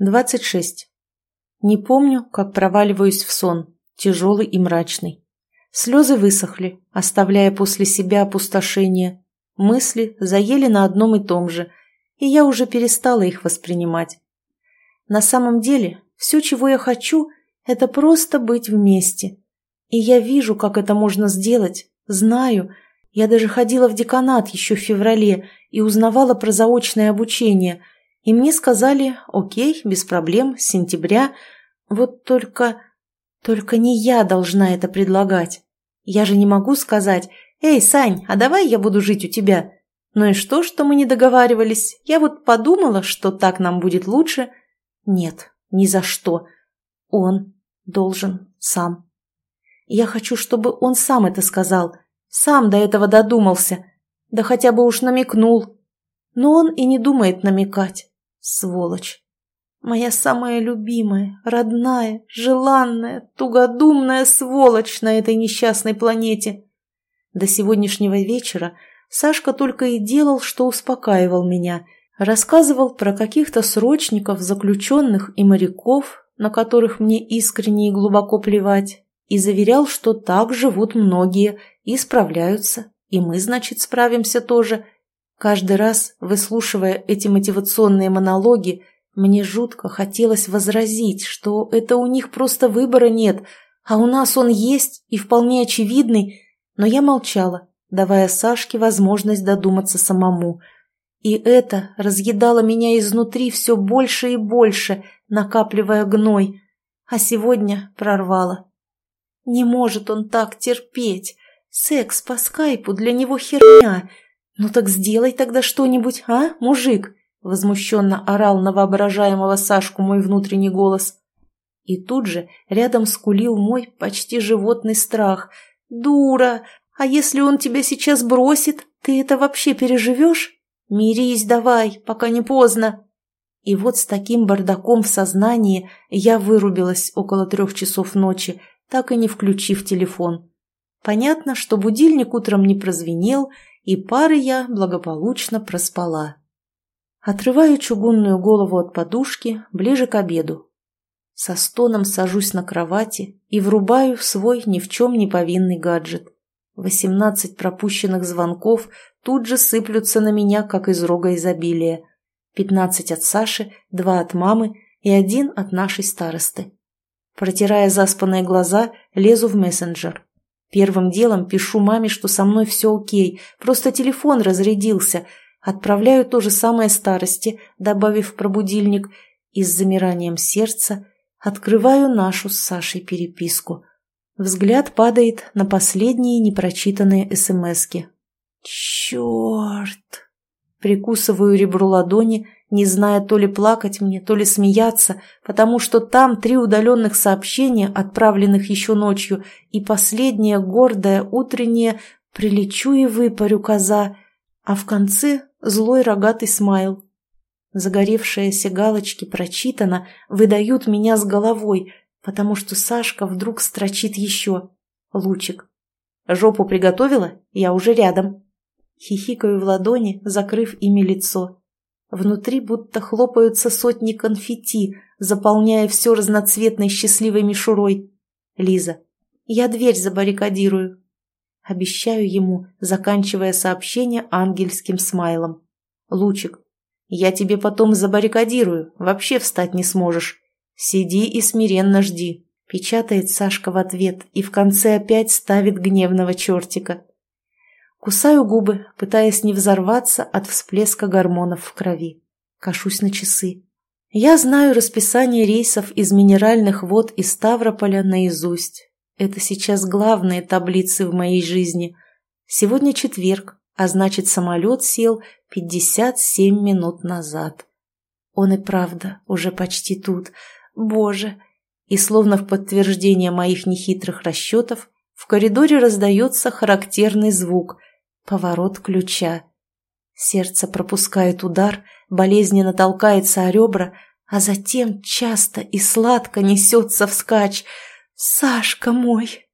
26. Не помню, как проваливаюсь в сон, тяжелый и мрачный. Слезы высохли, оставляя после себя опустошение. Мысли заели на одном и том же, и я уже перестала их воспринимать. На самом деле, все, чего я хочу, это просто быть вместе. И я вижу, как это можно сделать, знаю. Я даже ходила в деканат еще в феврале и узнавала про заочное обучение – и мне сказали, окей, без проблем, с сентября. Вот только... Только не я должна это предлагать. Я же не могу сказать, «Эй, Сань, а давай я буду жить у тебя». Ну и что, что мы не договаривались? Я вот подумала, что так нам будет лучше. Нет, ни за что. Он должен сам. Я хочу, чтобы он сам это сказал. Сам до этого додумался. Да хотя бы уж намекнул. Но он и не думает намекать. Сволочь. Моя самая любимая, родная, желанная, тугодумная сволочь на этой несчастной планете. До сегодняшнего вечера Сашка только и делал, что успокаивал меня, рассказывал про каких-то срочников, заключенных и моряков, на которых мне искренне и глубоко плевать, и заверял, что так живут многие и справляются, и мы, значит, справимся тоже, Каждый раз, выслушивая эти мотивационные монологи, мне жутко хотелось возразить, что это у них просто выбора нет, а у нас он есть и вполне очевидный, но я молчала, давая Сашке возможность додуматься самому. И это разъедало меня изнутри все больше и больше, накапливая гной, а сегодня прорвало. Не может он так терпеть. Секс по скайпу для него херня — «Ну так сделай тогда что-нибудь, а, мужик?» Возмущенно орал на воображаемого Сашку мой внутренний голос. И тут же рядом скулил мой почти животный страх. «Дура! А если он тебя сейчас бросит, ты это вообще переживешь? Мирись давай, пока не поздно!» И вот с таким бардаком в сознании я вырубилась около трех часов ночи, так и не включив телефон. Понятно, что будильник утром не прозвенел, и пары я благополучно проспала. Отрываю чугунную голову от подушки ближе к обеду. Со стоном сажусь на кровати и врубаю в свой ни в чем не повинный гаджет. Восемнадцать пропущенных звонков тут же сыплются на меня, как из рога изобилия. Пятнадцать от Саши, два от мамы и один от нашей старосты. Протирая заспанные глаза, лезу в мессенджер. Первым делом пишу маме, что со мной все окей, просто телефон разрядился. Отправляю то же самое старости, добавив про будильник, и с замиранием сердца открываю нашу с Сашей переписку. Взгляд падает на последние непрочитанные смски. «Черт!» Прикусываю ребро ладони, не зная то ли плакать мне, то ли смеяться, потому что там три удаленных сообщения, отправленных еще ночью, и последнее гордое утреннее «прилечу и выпарю, коза», а в конце злой рогатый смайл. Загоревшиеся галочки прочитано, выдают меня с головой, потому что Сашка вдруг строчит еще. Лучик. «Жопу приготовила? Я уже рядом». Хихикаю в ладони, закрыв ими лицо. Внутри будто хлопаются сотни конфетти, заполняя все разноцветной счастливой мишурой. Лиза. Я дверь забаррикадирую. Обещаю ему, заканчивая сообщение ангельским смайлом. Лучик. Я тебе потом забаррикадирую, вообще встать не сможешь. Сиди и смиренно жди. Печатает Сашка в ответ и в конце опять ставит гневного чертика. Кусаю губы, пытаясь не взорваться от всплеска гормонов в крови. Кашусь на часы. Я знаю расписание рейсов из минеральных вод из Ставрополя наизусть. Это сейчас главные таблицы в моей жизни. Сегодня четверг, а значит самолет сел 57 минут назад. Он и правда уже почти тут. Боже! И словно в подтверждение моих нехитрых расчетов, в коридоре раздается характерный звук – Поворот ключа. Сердце пропускает удар, болезненно толкается о ребра, а затем часто и сладко несется вскачь. «Сашка мой!»